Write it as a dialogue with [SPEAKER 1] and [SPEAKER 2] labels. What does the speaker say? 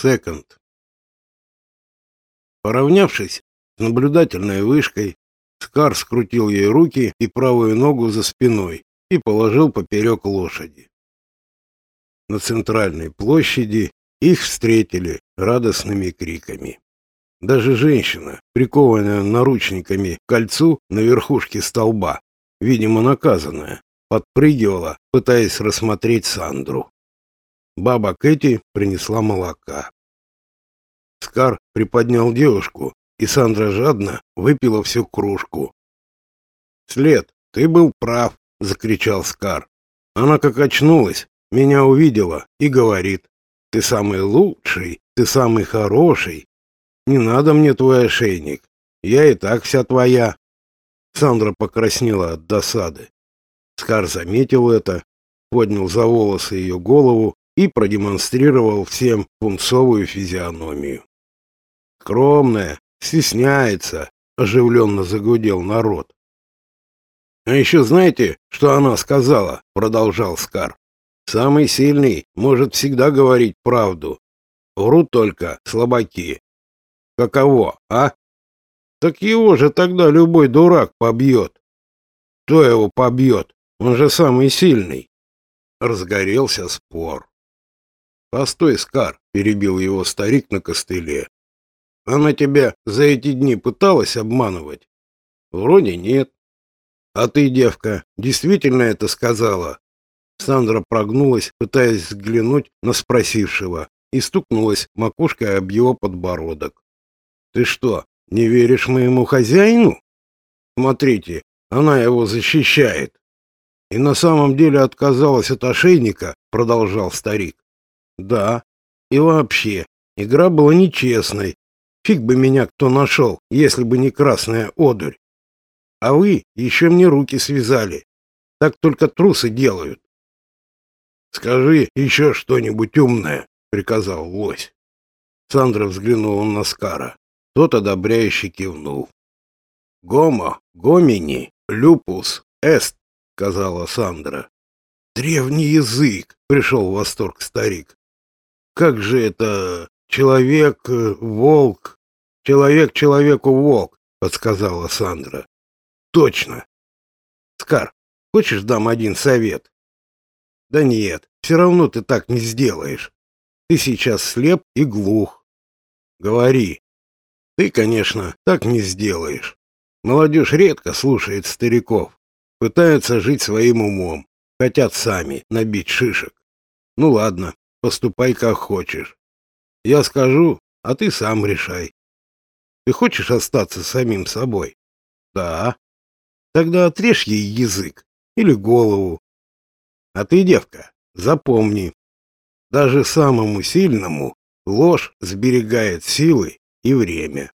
[SPEAKER 1] Секонд. Поравнявшись с наблюдательной вышкой, Скар скрутил ей руки и правую ногу за спиной и положил поперек лошади. На центральной площади их встретили радостными криками. Даже женщина, прикованная наручниками к кольцу на верхушке столба, видимо наказанная, подпрыгивала, пытаясь рассмотреть Сандру. Баба Кэти принесла молока. Скар приподнял девушку, и Сандра жадно выпила всю кружку. «След, ты был прав!» — закричал Скар. Она как очнулась, меня увидела и говорит. «Ты самый лучший, ты самый хороший. Не надо мне твой ошейник, я и так вся твоя». Сандра покраснела от досады. Скар заметил это, поднял за волосы ее голову и продемонстрировал всем пунцовую физиономию. Скромная, стесняется, оживленно загудел народ. А еще знаете, что она сказала, продолжал Скар. Самый сильный может всегда говорить правду. Врут только слабаки. Каково, а? Так его же тогда любой дурак побьет. Кто его побьет? Он же самый сильный. Разгорелся спор. «Постой, Скар!» — перебил его старик на костыле. «Она тебя за эти дни пыталась обманывать?» «Вроде нет». «А ты, девка, действительно это сказала?» Сандра прогнулась, пытаясь взглянуть на спросившего, и стукнулась макушкой об его подбородок. «Ты что, не веришь моему хозяину?» «Смотрите, она его защищает». «И на самом деле отказалась от ошейника», — продолжал старик. Да. И вообще, игра была нечестной. Фиг бы меня кто нашел, если бы не красная одурь. А вы еще мне руки связали. Так только трусы делают. Скажи еще что-нибудь умное, приказал лось. Сандра взглянула на Скара. Тот одобряюще кивнул. «Гомо, гомини, люпус, эст», — сказала Сандра. «Древний язык!» — пришел в восторг старик. Как же это человек, э, человек человеку волк, подсказала Сандра. Точно. Скар, хочешь дам один совет? Да нет, все равно ты так не сделаешь. Ты сейчас слеп и глух. Говори. Ты, конечно, так не сделаешь. Молодежь редко слушает стариков. Пытаются жить своим умом. Хотят сами набить шишек. Ну ладно, Поступай как хочешь. Я скажу, а ты сам решай. Ты хочешь остаться самим собой? Да. Тогда отрежь ей язык или голову. А ты, девка, запомни, даже самому сильному ложь сберегает силы и время.